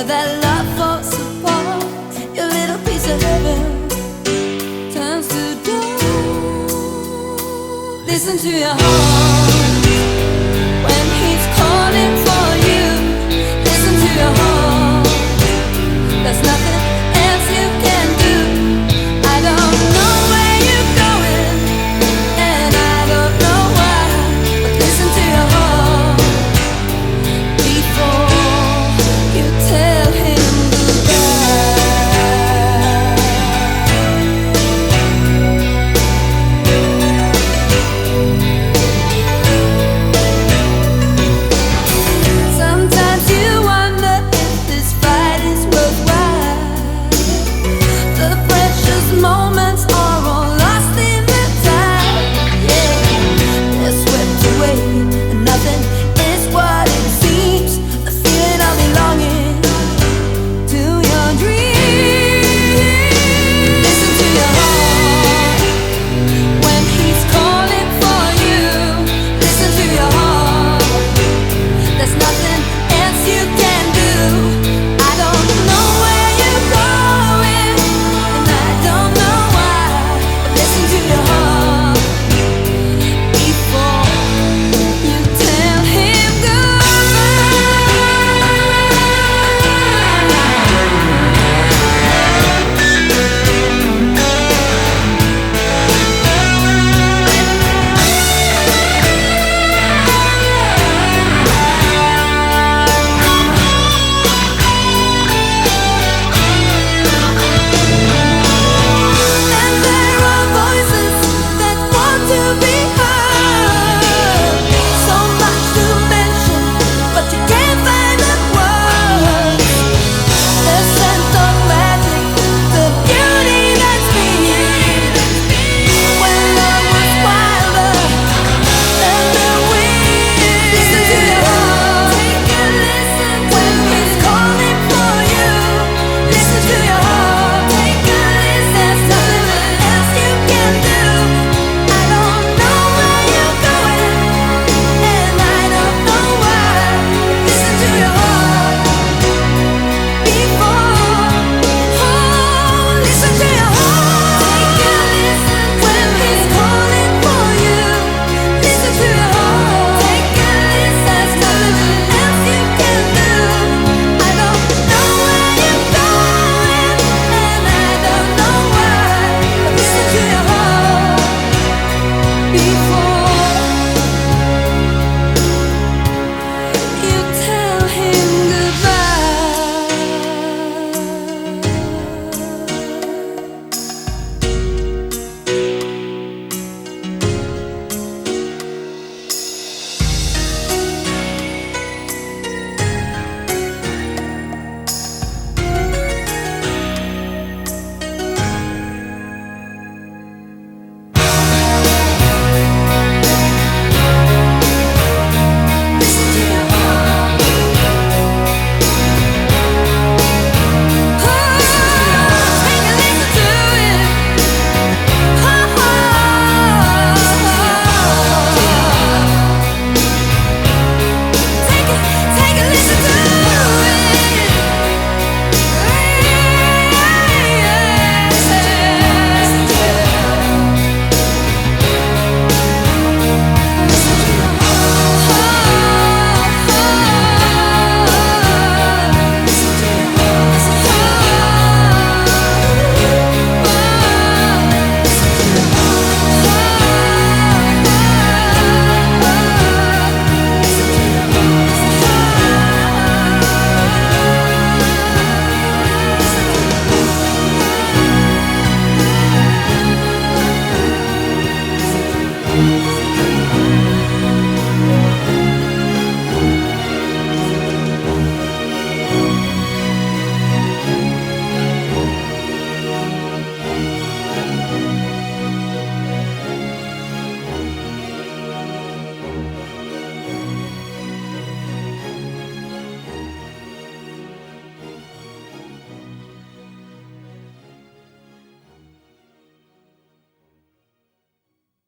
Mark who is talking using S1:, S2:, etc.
S1: But that love falls apart. Your little piece of heaven turns to dust. Listen to your heart when he's calling.